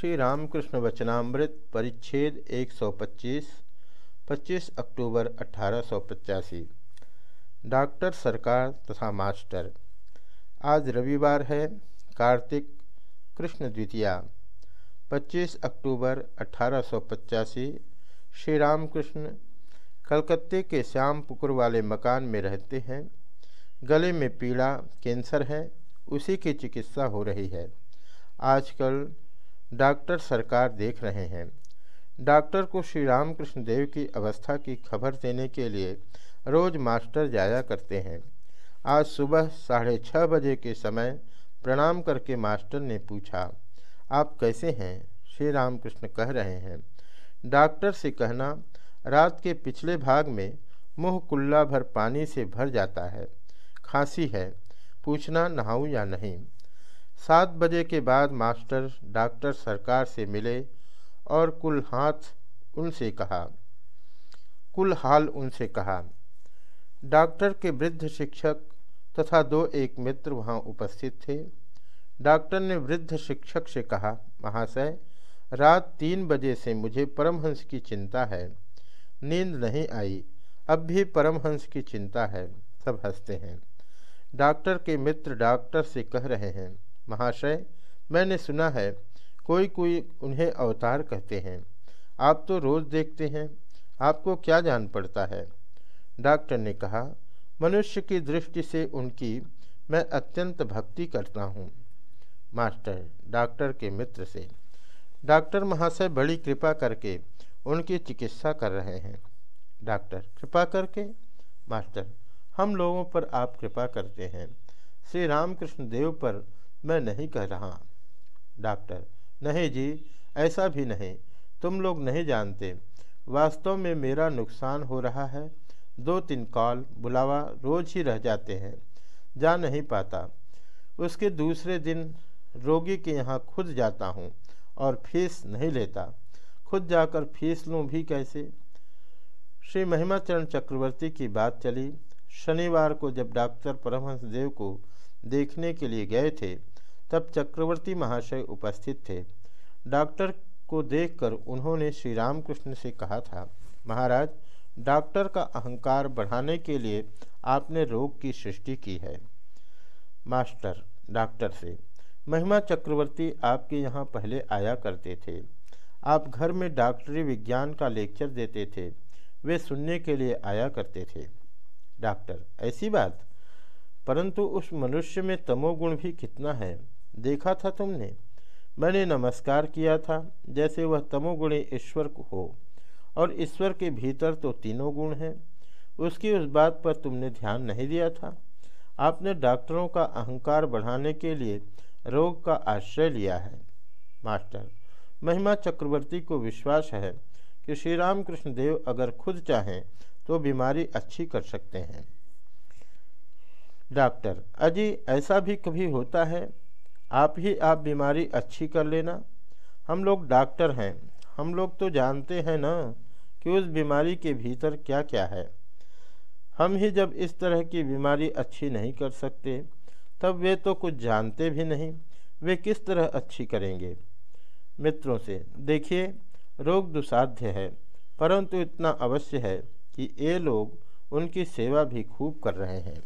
श्री रामकृष्ण वचनामृत परिच्छेद 125 25 अक्टूबर अठारह डॉक्टर, सरकार तथा मास्टर। आज रविवार है, कार्तिक कृष्ण द्वितीया। 25 अक्टूबर अठारह श्री रामकृष्ण कलकत्ते के श्याम पुकुर वाले मकान में रहते हैं। गले में पीड़ा, कैंसर है, उसी की चिकित्सा हो रही है। आजकल डॉक्टर सरकार देख रहे हैं। डॉक्टर को श्री रामकृष्ण देव की अवस्था की खबर देने के लिए रोज मास्टर जाया करते हैं। आज सुबह साढ़े छः बजे के समय प्रणाम करके मास्टर ने पूछा, आप कैसे हैं? श्री रामकृष्ण कह रहे हैं, डॉक्टर से कहना, रात के पिछले भाग में मुँह कुल्ला भर पानी से भर जाता है। खांसी है, पूछना नहाऊं या नहीं? सात बजे के बाद मास्टर डॉक्टर सरकार से मिले और कुल हाथ उनसे कहा। कुल हाल उनसे कहा। डॉक्टर के वृद्ध शिक्षक तथा दो एक मित्र वहाँ उपस्थित थे। डॉक्टर ने वृद्ध शिक्षक से कहा, महाशय, रात तीन बजे से मुझे परमहंस की चिंता है। नींद नहीं आई, अब भी परमहंस की चिंता है। सब हँसते हैं। डॉक्टर के मित्र डॉक्टर से कह रहे हैं महाशय, मैंने सुना है, कोई कोई उन्हें अवतार कहते हैं। आप तो रोज़ देखते हैं, आपको क्या जान पड़ता है? डॉक्टर ने कहा, मनुष्य की दृष्टि से उनकी मैं अत्यंत भक्ति करता हूँ। मास्टर, डॉक्टर के मित्र से, डॉक्टर महाशय बड़ी कृपा करके उनकी चिकित्सा कर रहे हैं। डॉक्टर, कृपा करके? मास्टर, हम लोगों पर आप कृपा करते हैं। श्री रामकृष्ण देव पर मैं नहीं कह रहा। डॉक्टर, नहीं जी, ऐसा भी नहीं। तुम लोग नहीं जानते। वास्तव में मेरा नुकसान हो रहा है। दो तीन कॉल, बुलावा, रोज ही रह जाते हैं। जा नहीं पाता। उसके दूसरे दिन रोगी के यहाँ खुद जाता हूँ और फ़ीस नहीं लेता। खुद जाकर फ़ीस लूँ भी कैसे? श्री महिमाचरण चक्रवर्ती की बात चली। शनिवार को जब डॉक्टर परमहंस देव को देखने के लिए गए थे तब चक्रवर्ती महाशय उपस्थित थे। डॉक्टर को देखकर उन्होंने श्री रामकृष्ण से कहा था, महाराज, डॉक्टर का अहंकार बढ़ाने के लिए आपने रोग की सृष्टि की है। मास्टर, डॉक्टर से, महिमा चक्रवर्ती आपके यहाँ पहले आया करते थे। आप घर में डॉक्टरी विज्ञान का लेक्चर देते थे। वे सुनने के लिए आया करते थे। डॉक्टर, ऐसी बात? परंतु उस मनुष्य में तमोगुण भी कितना है। देखा था तुमने? मैंने नमस्कार किया था, जैसे वह तमोगुणी ईश्वर हो, और ईश्वर के भीतर तो तीनों गुण हैं। उसकी उस बात पर तुमने ध्यान नहीं दिया था? आपने डॉक्टरों का अहंकार बढ़ाने के लिए रोग का आश्रय लिया है। मास्टर, महिमा चक्रवर्ती को विश्वास है कि श्री रामकृष्ण देव अगर खुद चाहें तो बीमारी अच्छी कर सकते हैं। डॉक्टर, अजी ऐसा भी कभी होता है आप ही आप बीमारी अच्छी कर लेना। हम लोग डॉक्टर हैं। हम लोग तो जानते हैं ना कि उस बीमारी के भीतर क्या क्या है। हम ही जब इस तरह की बीमारी अच्छी नहीं कर सकते, तब वे तो कुछ जानते भी नहीं। वे किस तरह अच्छी करेंगे? मित्रों से, देखिए, रोग दुसाध्य है, परंतु इतना अवश्य है कि ये लोग उनकी सेवा भी खूब कर रहे हैं।